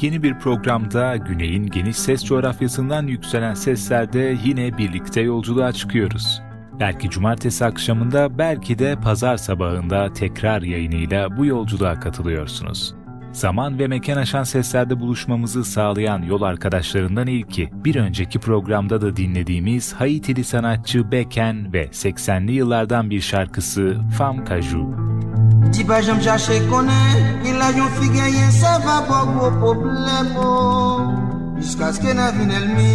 Yeni bir programda Güney'in geniş ses coğrafyasından yükselen seslerde yine birlikte yolculuğa çıkıyoruz. Belki cumartesi akşamında, belki de pazar sabahında tekrar yayınıyla bu yolculuğa katılıyorsunuz. Zaman ve mekan aşan seslerde buluşmamızı sağlayan yol arkadaşlarından ilki, bir önceki programda da dinlediğimiz Haitili sanatçı Beken ve 80'li yıllardan bir şarkısı Fam Kaju. Di pa jom chache konen, vilaj yon fi genyen se va bo gwo problemo. Jiska ske nan vin elmi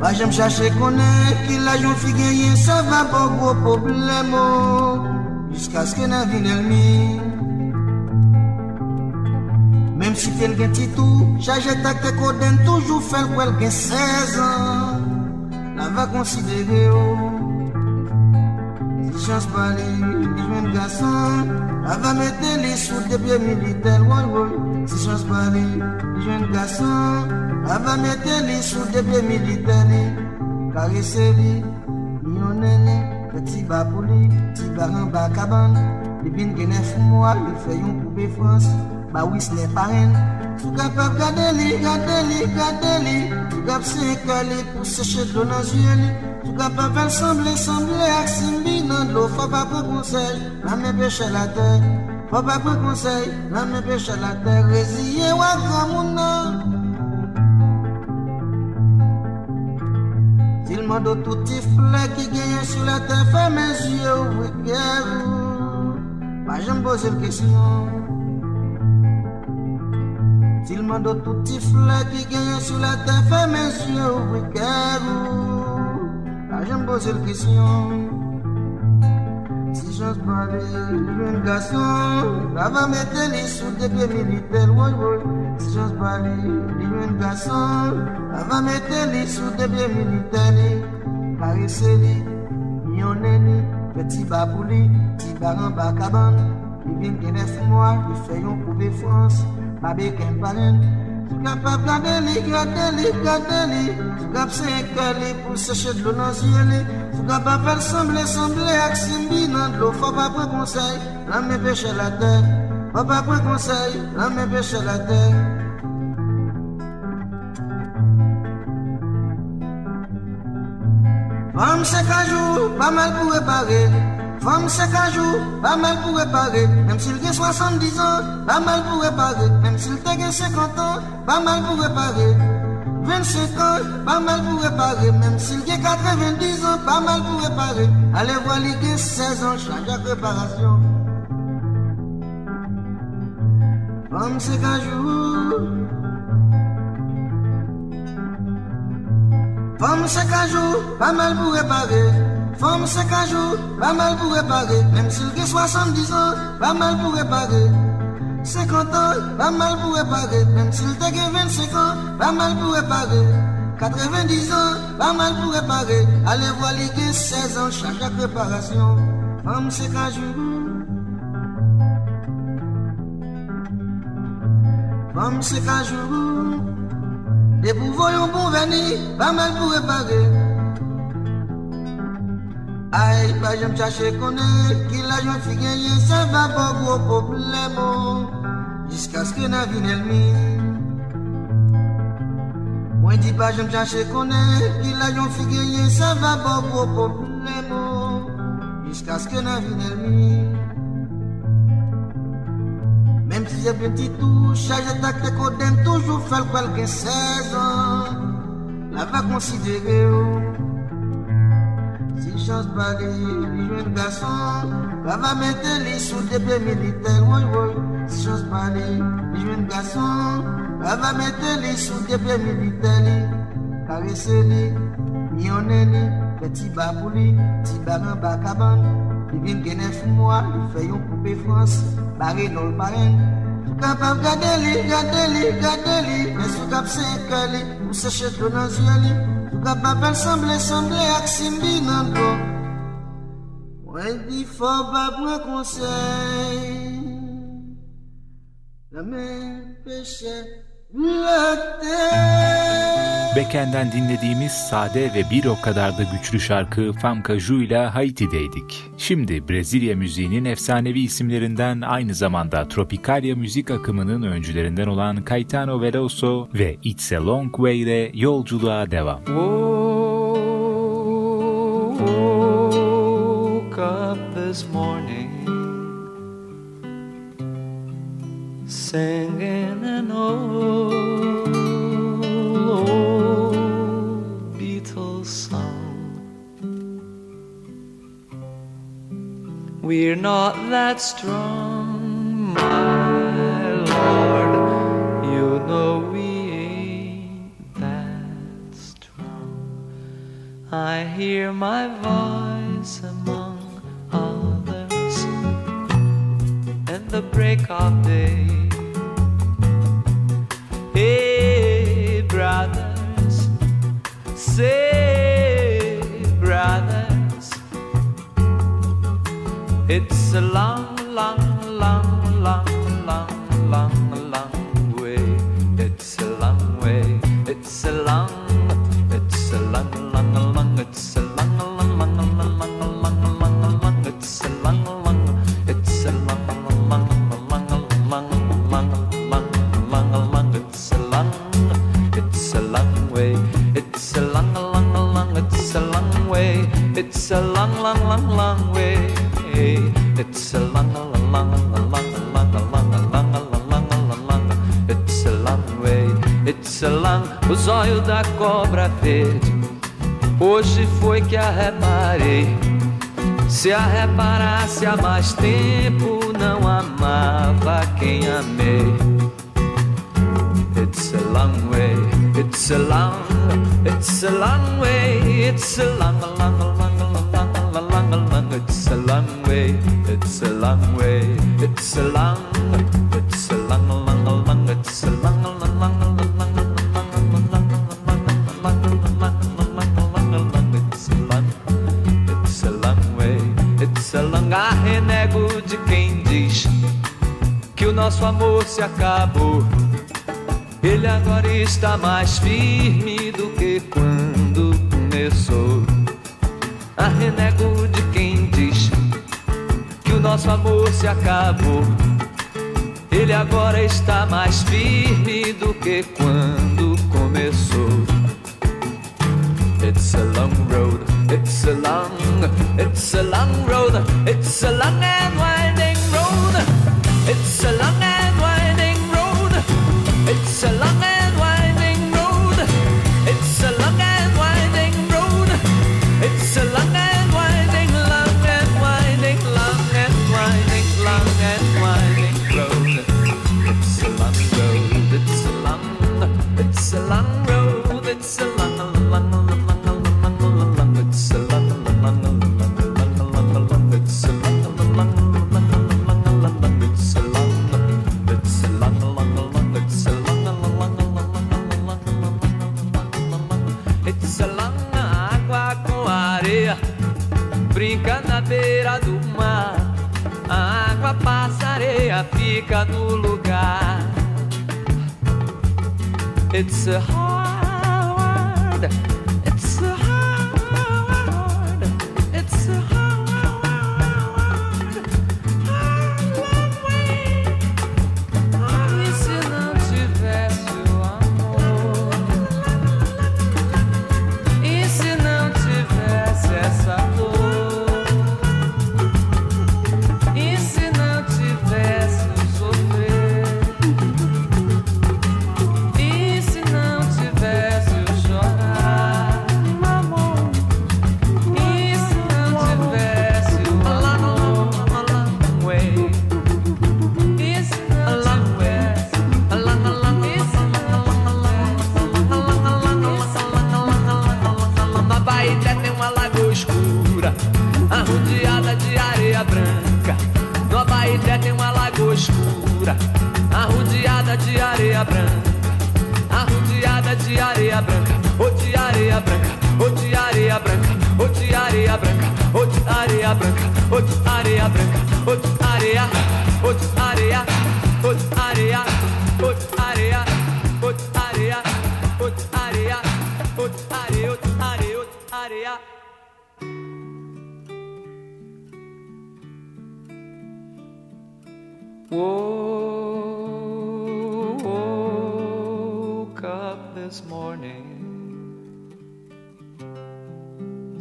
Pa jom chache konen, vilaj yon fi genyen se va bo gwo problemo. Jiska ske nan vin elmi Mem si tel gen titou, chache tak te koden toujou fel kwel gen 16 an. La va konsidere yo. ne change pas les jeunes garçons. Avant mettre les sous des pieds militaires, ne change pas les jeunes garçons. Avant mettre les sous des pieds militaires, caresser les mignonnes, petit babouli, petit barin, bacaban. Les bines guenèfes, moi, les feuillons France ba wis le paren Tou gap ap gade li, gade li, gade li. Tou gap se kali pou seche dlo nan zye li. Tou gap ap el semble, semble ak simbi nan dlo Fwa pa pou konsey, la me la ter Fwa pa pou konsey, la me peche la ter Reziye wak ramoun nan. Til mando touti fle ki genye la ter Fwa men zye ou wik gerou Pa jen boze m kesyon s'il m'a donné tout petit fleur qui gagne sur la tête, fait mes yeux, oui, carou. Là, ah, j'aime poser une question. Si j'ose parler, le jeune garçon, là, va mettre les sous des deux militaires, oui, oui. Si j'ose parler, le jeune garçon, là, va mettre les sous des deux militaires, caressez-les, mignonnez-les, petit babouli, petit baran bacaban. Il vient de neuf mois, il fait un France babi kempanin Sugap apladeli, gradeli, gradeli Sugap sekeli, pou seche d'lo nan ziyeli Sugap apel semble, semble ak simbi nan d'lo Fwa pa pre konsey, la me peche la ter Fwa pa pre konsey, la me peche la ter Fwa mse kajou, pa mal pou repare Femme chèque à jour, pas mal pour réparer, même s'il gagne 70 ans, pas mal pour réparer, même s'il te gagne 50 ans, pas mal pour réparer. 25 ans, pas mal pour réparer, même s'il gagne 90 ans, pas mal pour réparer. Allez voir les 16 ans, change à réparation. Femme chèque à jour. Femme chèque à jour, pas mal pour réparer. Femme c'est qu'un jour, pas mal pour réparer. Même s'il si a 70 ans, pas mal pour réparer. 50 ans, pas mal pour réparer. Même s'il si a 25 ans, pas mal pour réparer. 90 ans, pas mal pour réparer. Allez voir les 15, 16 ans, chaque à préparation. Femme c'est qu'un jour. Femme c'est qu'un jour. Et pour voyons bon venir, pas mal pour réparer. Ay, pa jom chache konen, ki la jom fi genye, sa va pa gwo problemo, oh. jiska skre nan vin elmi. Mwen di pa jom chache konen, ki la jom fi genye, sa va pa gwo problemo, oh. jiska skre nan vin elmi. Mem si je yon ti tou, chaje tak te kodem, toujou fel kwel kwelke sezon, la va konsidere yo. Si chans pali, li jwen gason La va mette li sou debe militel woy woy Si chans pali, li jwen gason La va mette li sou debe militel Kare se li, mi yon neni Peti ba pou li, ti baran ba kaban Li vin genen fou mwa, li fe yon poube frans Bare nol paren Sou kapap gade li, gade li, gade li kap se ekte li, ou seche do nan zye li Sou kapap el semble, semble ak simbi nan do Mwen di fò ba mwen konsey. La la tey Beken'den dinlediğimiz sade ve bir o kadar da güçlü şarkı Famcaju ile Haiti'deydik. Şimdi Brezilya müziğinin efsanevi isimlerinden aynı zamanda Tropicalia müzik akımının öncülerinden olan Caetano Veloso ve It's a Long Way ile yolculuğa devam. Woke up this morning singing old We're not that strong, my Lord. You know we ain't that strong. I hear my voice among others in the break of day. Hey, brothers, say, brothers. It's a long, da cobra verde. Hoje foi que a reparei. Se a reparasse há mais tempo, não amava quem amei. It's a long way, it's a long, it's a long way, it's a long, long, long, long, long, long, long, it's a long way, it's a long way, it's a long. Nosso amor se acabou. Ele agora está mais firme do que quando começou. Arrenego de quem diz nosso amor se acabou. Ele agora está mais firme do que quando começou. It's a long road, it's a long, it's a long road, it's a long and winding road. It's a long na beira do mar. A água passa, a areia fica no lugar. It's a hard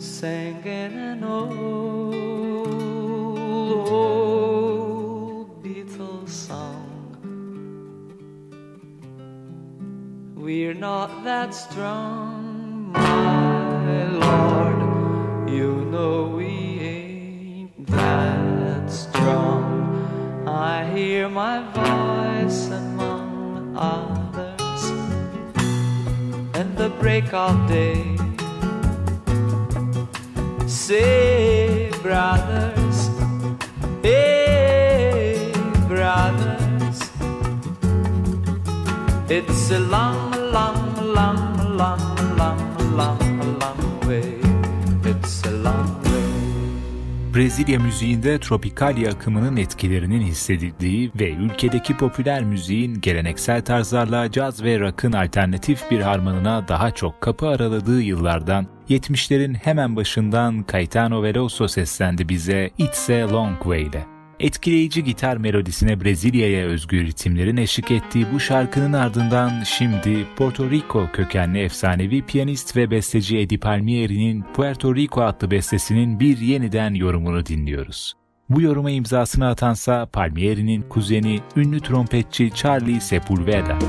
singing an old, old Beatles song. We're not that strong, my Lord. You know we ain't that strong. I hear my voice among others, and the break of day. Say, brothers, hey, brothers, it's a long, Brezilya müziğinde Tropikalia akımının etkilerinin hissedildiği ve ülkedeki popüler müziğin geleneksel tarzlarla caz ve rock'ın alternatif bir harmanına daha çok kapı araladığı yıllardan 70'lerin hemen başından Caetano Veloso seslendi bize It's a Long Way. Etkileyici gitar melodisine Brezilya'ya özgü ritimlerin eşlik ettiği bu şarkının ardından şimdi Porto Rico kökenli efsanevi piyanist ve besteci Eddie Palmieri'nin Puerto Rico adlı bestesinin bir yeniden yorumunu dinliyoruz. Bu yoruma imzasını atansa Palmieri'nin kuzeni ünlü trompetçi Charlie Sepulveda.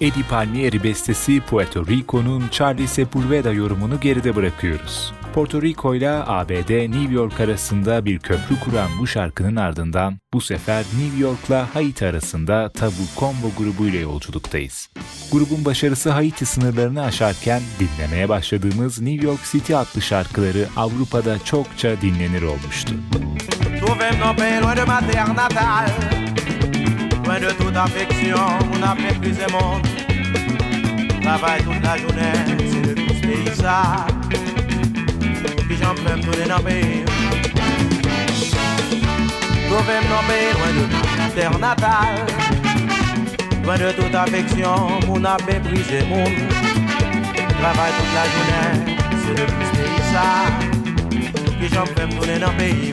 Eddie Palmieri bestesi Puerto Rico'nun Charlie Sepulveda yorumunu geride bırakıyoruz. Porto Rico ile ABD New York arasında bir köprü kuran bu şarkının ardından bu sefer New York'la Haiti arasında Tabu Combo grubuyla yolculuktayız. Grubun başarısı Haiti sınırlarını aşarken dinlemeye başladığımız New York City adlı şarkıları Avrupa'da çokça dinlenir olmuştu. Loin de toute affection, mon appel plus monde. Travaille toute la journée, c'est le plus pays ça. Puis j'en peux tourner dans le pays. Trouver mon loin de terre natale. Loin de toute affection, mon appel brisé monde. Travaille toute la journée, c'est le plus pays ça. Puis j'en peux tourner dans le pays.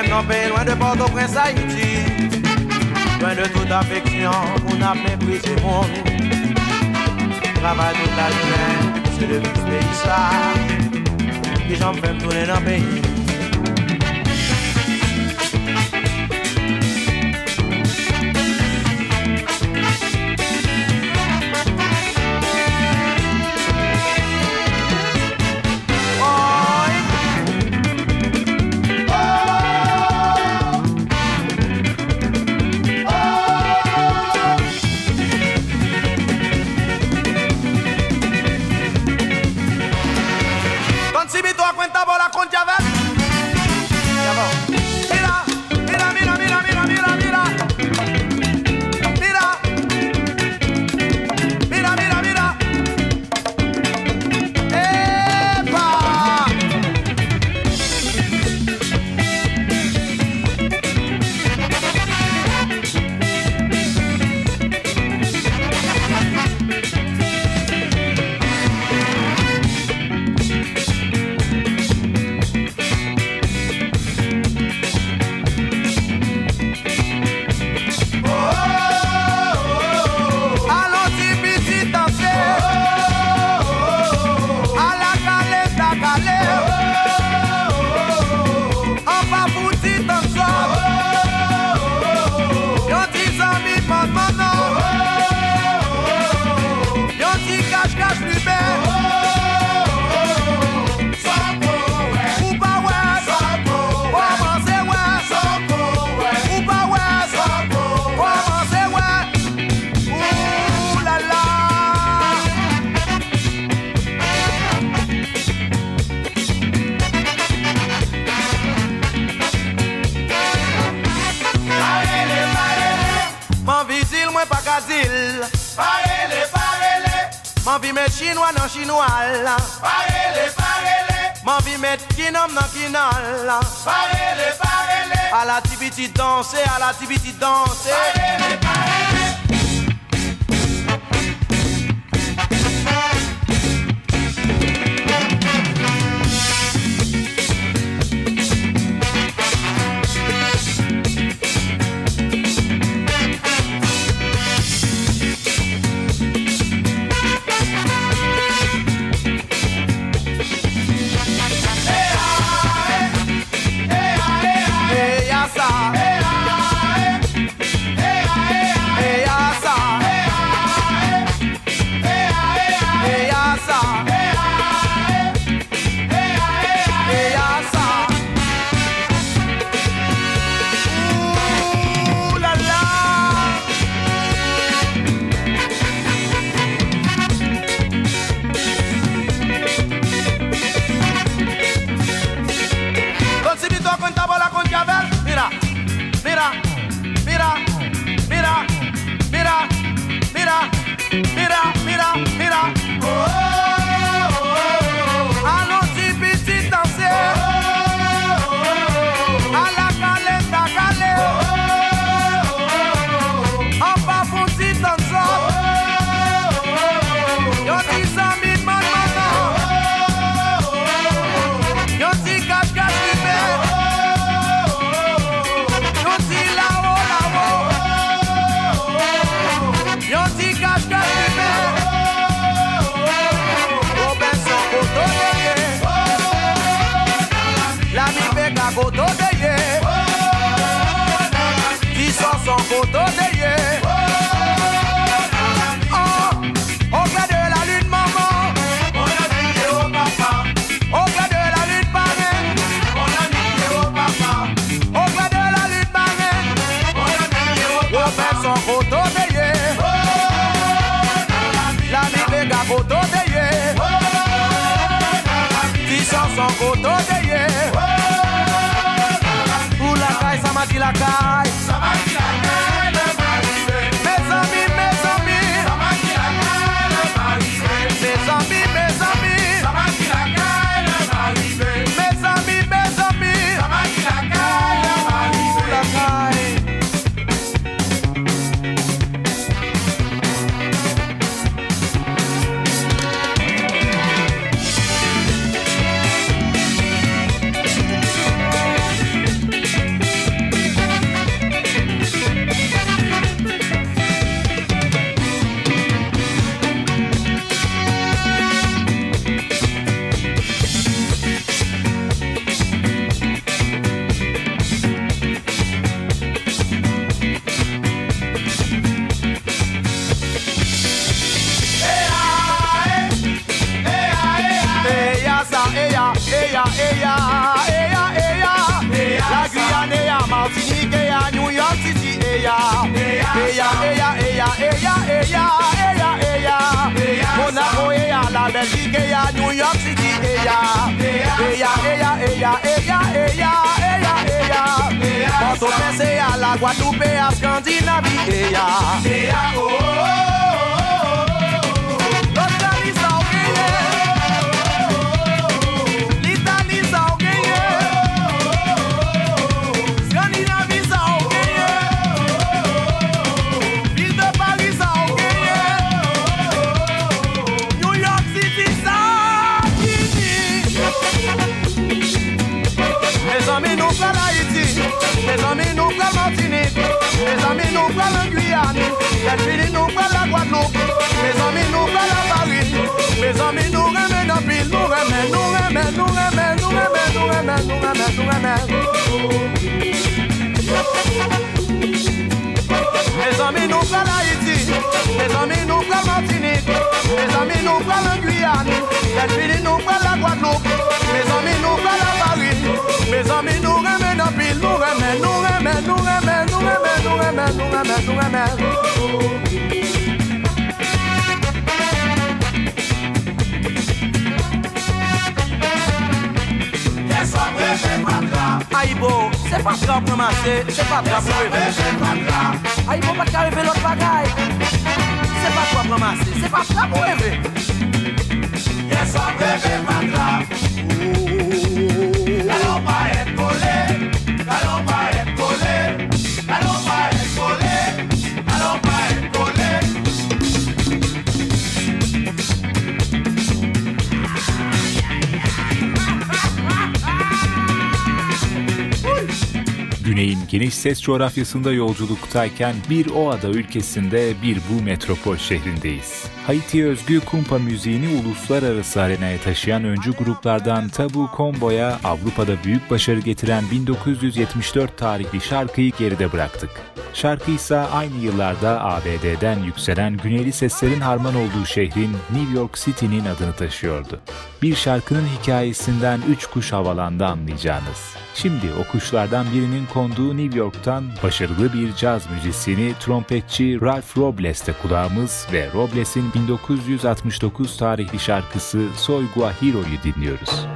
Loin de Port-au-Prince, Haïti. Loin de toute affection, on a méprisé mon Travaille toute la journée, c'est le plus pays ça. Et j'en fais tourner dans le pays. Chinois nan chinois. La Parele, parele. Man vi met kinom nan kinal. La Parele, parele. A la tibiti danse, a la tibiti danse Parele, parele Hawkeye. Eya eya, eya, eya, eya, eya Guyane, eya, Martinique, eya, New York City, eya Eya, eya, eya, eya, eya, eya, eya Monaco, eya, la Belgique, eya, New York City, eya Eya, eya, eya, eya, eya, eya, eya Port-au-Prince, eya, la Guadeloupe, eya, Scandinavie, eya L'Australie, Mes amis, nous prenons Guyane. Les filles, nous prenons la Guadeloupe. Mes amis, nous prenons Paris. Mes amis, nous remet dans ville. Nous remet, nous remet, nous remet, nous remet, nous remet, nous remet, nous remet. Mes amis, nous prenons Haïti. Mes amis, nous prenons Martinique. Mes amis, nous prenons Guyane. Les filles, nous prenons la Guadeloupe. Mes amis, nous prenons Paris. Mes amis, nous remet dans ville. Nous remet, nous remet, nous remet, nous remet, nous remet, nous remet, nous se pa tra pou mase, se pa tra pou revè A ah, yi pou pa ka revè lot bagay Se pa tra pou mase, se pa tra pou revè Yes, I'm revè geniş ses coğrafyasında yolculuktayken bir o ada ülkesinde bir bu metropol şehrindeyiz. Haiti'ye özgü kumpa müziğini uluslararası arenaya taşıyan öncü gruplardan Tabu Combo'ya Avrupa'da büyük başarı getiren 1974 tarihli şarkıyı geride bıraktık. Şarkı ise aynı yıllarda ABD'den yükselen güneyli seslerin harman olduğu şehrin New York City'nin adını taşıyordu. Bir şarkının hikayesinden üç kuş havalandı anlayacağınız. Şimdi o kuşlardan birinin konduğu New York'tan başarılı bir caz müzisyeni trompetçi Ralph Robles'te kulağımız ve Robles'in 1969 tarihli şarkısı Soy Guajiro'yu dinliyoruz.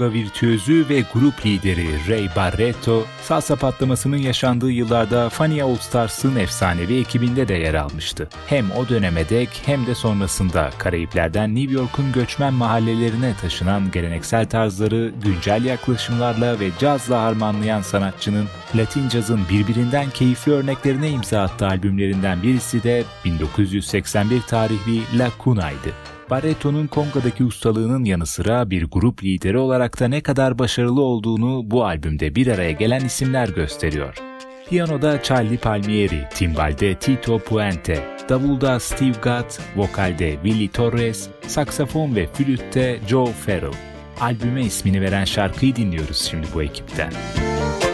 Konga virtüözü ve grup lideri Ray Barretto, salsa patlamasının yaşandığı yıllarda Fania All Stars'ın efsanevi ekibinde de yer almıştı. Hem o döneme dek hem de sonrasında Karayipler'den New York'un göçmen mahallelerine taşınan geleneksel tarzları güncel yaklaşımlarla ve cazla harmanlayan sanatçının Latin cazın birbirinden keyifli örneklerine imza attığı albümlerinden birisi de 1981 tarihli La Cuna'ydı. Barretto'nun Konga'daki ustalığının yanı sıra bir grup lideri olarak da ne kadar başarılı olduğunu bu albümde bir araya gelen isimler gösteriyor. Piyanoda Charlie Palmieri, timbalde Tito Puente, davulda Steve Gadd, vokalde Willie Torres, saksafon ve flütte Joe Farrell. Albüme ismini veren şarkıyı dinliyoruz şimdi bu ekipten. conga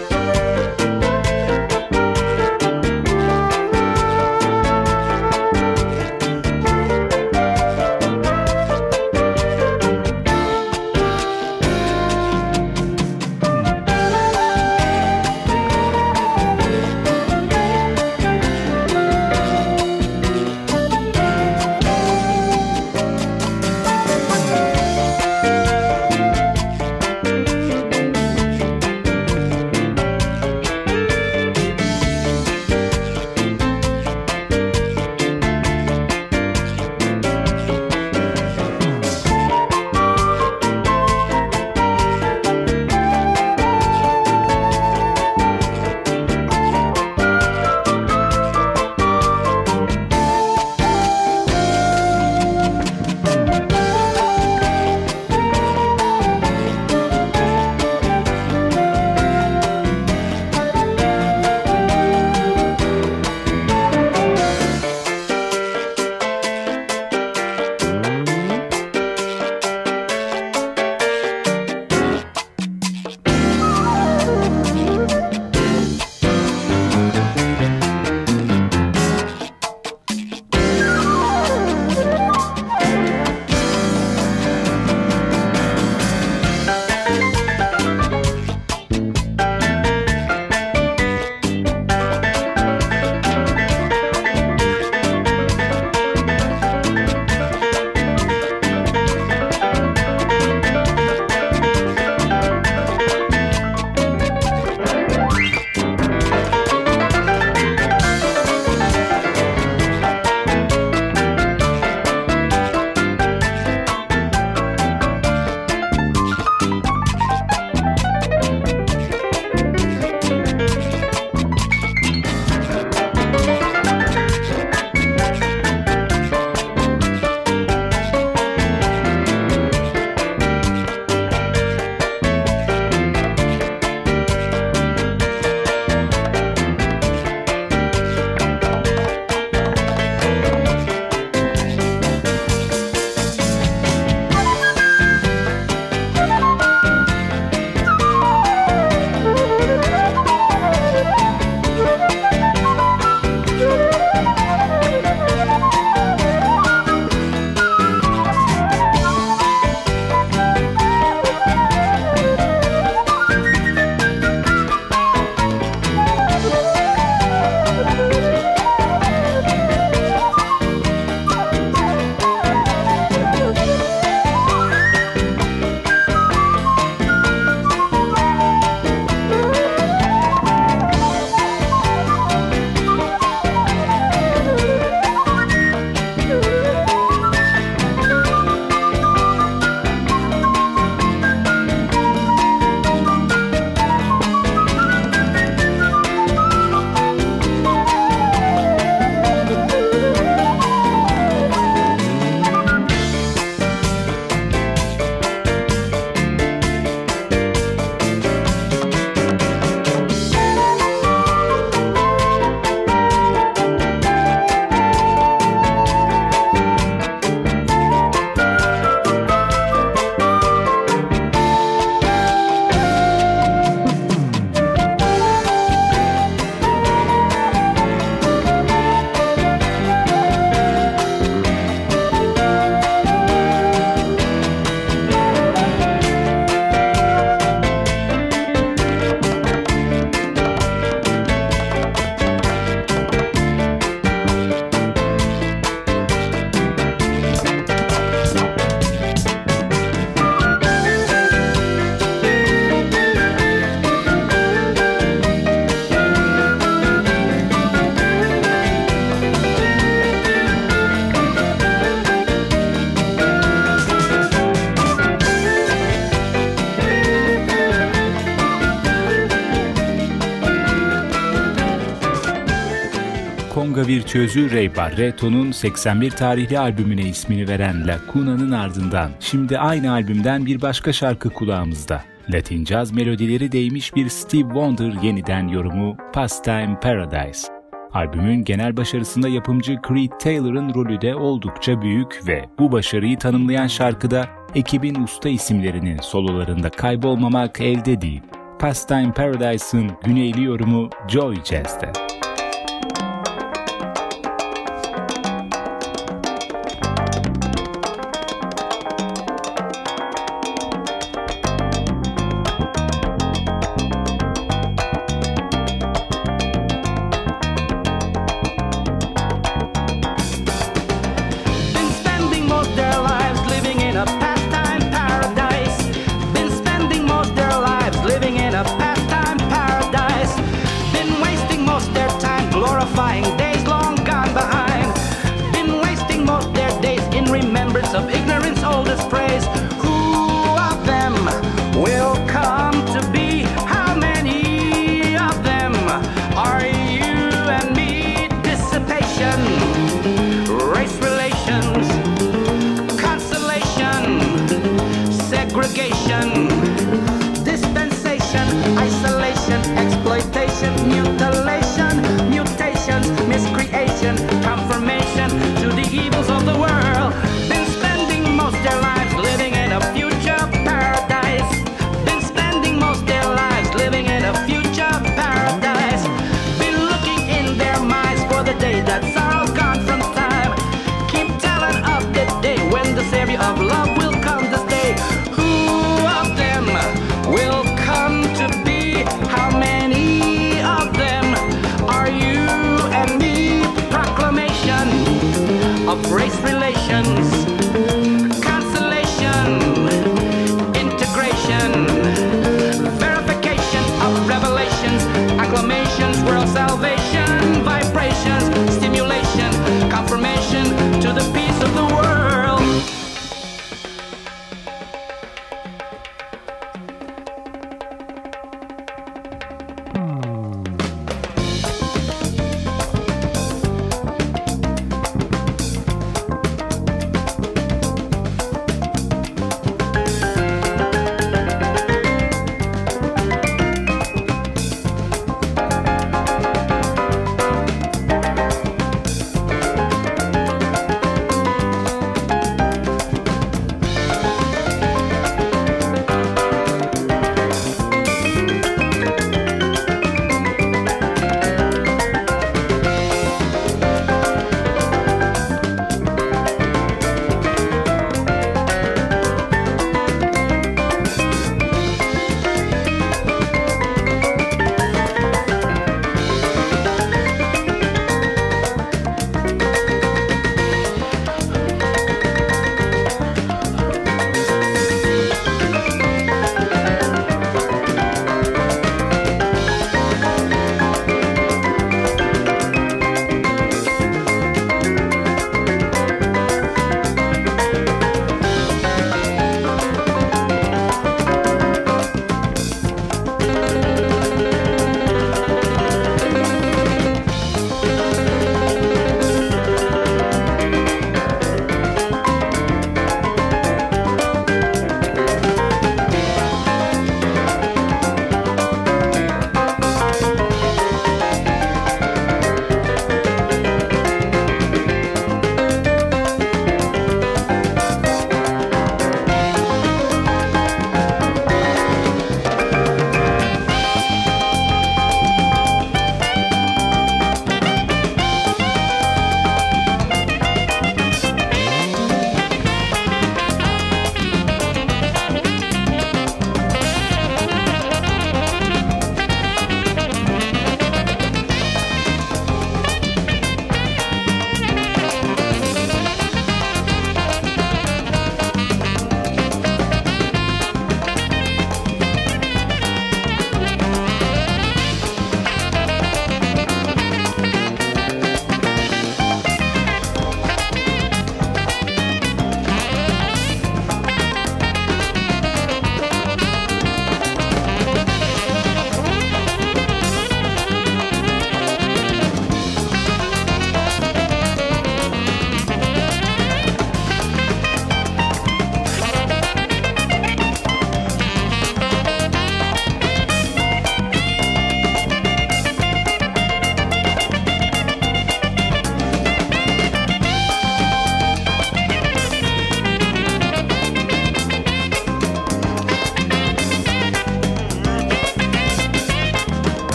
virtüözü Ray Barretto'nun 81 tarihli albümüne ismini veren La Cuna'nın ardından şimdi aynı albümden bir başka şarkı kulağımızda. Latin caz melodileri değmiş bir Steve Wonder yeniden yorumu Pastime Paradise. Albümün genel başarısında yapımcı Creed Taylor'ın rolü de oldukça büyük ve bu başarıyı tanımlayan şarkıda ekibin usta isimlerinin sololarında kaybolmamak elde değil. Pastime Paradise'ın güneyli yorumu Joy Jazz'de.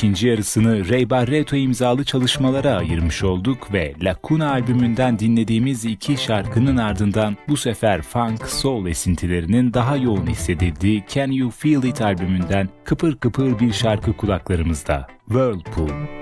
İkinci yarısını Ray Barreto imzalı çalışmalara ayırmış olduk ve Lacuna albümünden dinlediğimiz iki şarkının ardından bu sefer funk, soul esintilerinin daha yoğun hissedildiği Can You Feel It albümünden kıpır kıpır bir şarkı kulaklarımızda. Whirlpool.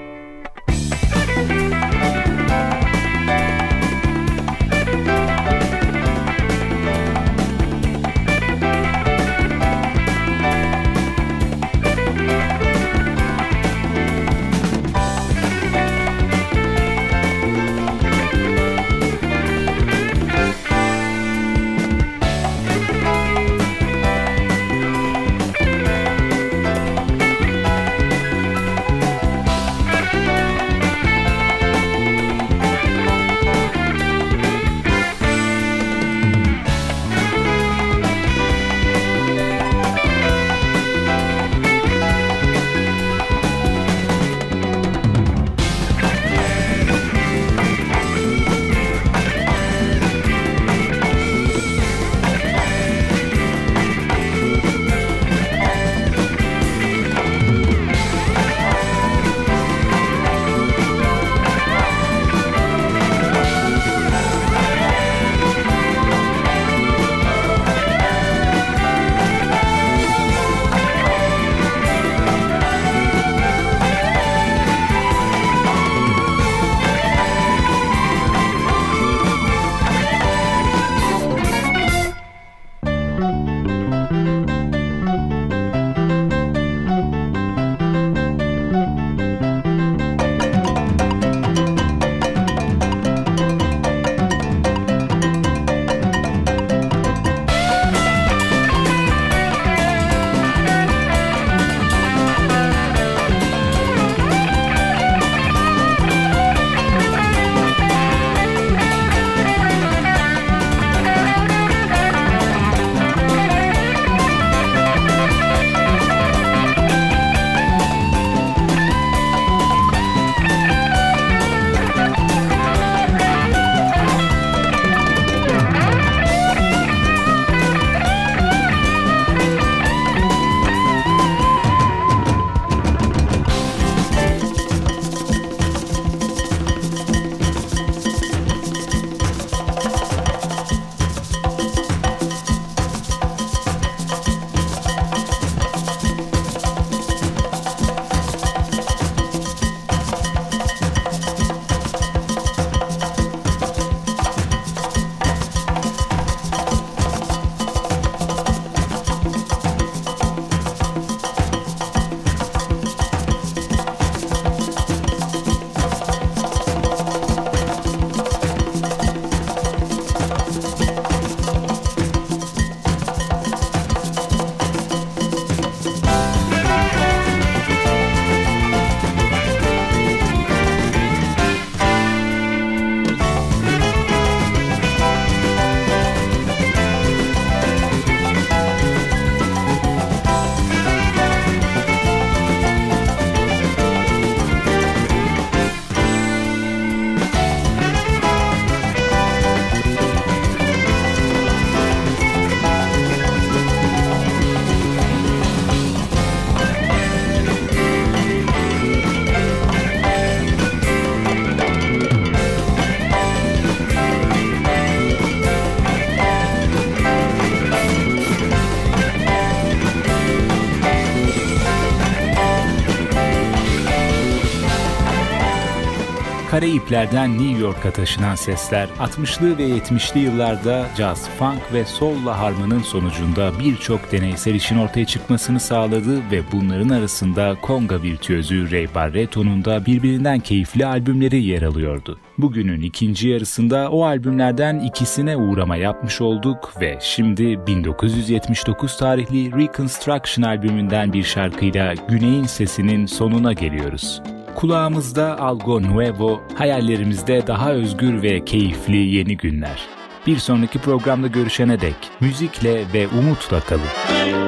Karayipler'den New York'a taşınan sesler 60'lı ve 70'li yıllarda jazz, funk ve soul'la harmanın sonucunda birçok deneysel işin ortaya çıkmasını sağladı ve bunların arasında konga virtüözü Ray Barreto'nun da birbirinden keyifli albümleri yer alıyordu. Bugünün ikinci yarısında o albümlerden ikisine uğrama yapmış olduk ve şimdi 1979 tarihli Reconstruction albümünden bir şarkıyla Güney'in sesinin sonuna geliyoruz. Kulağımızda Algo Nuevo, hayallerimizde daha özgür ve keyifli yeni günler. Bir sonraki programda görüşene dek müzikle ve umutla kalın.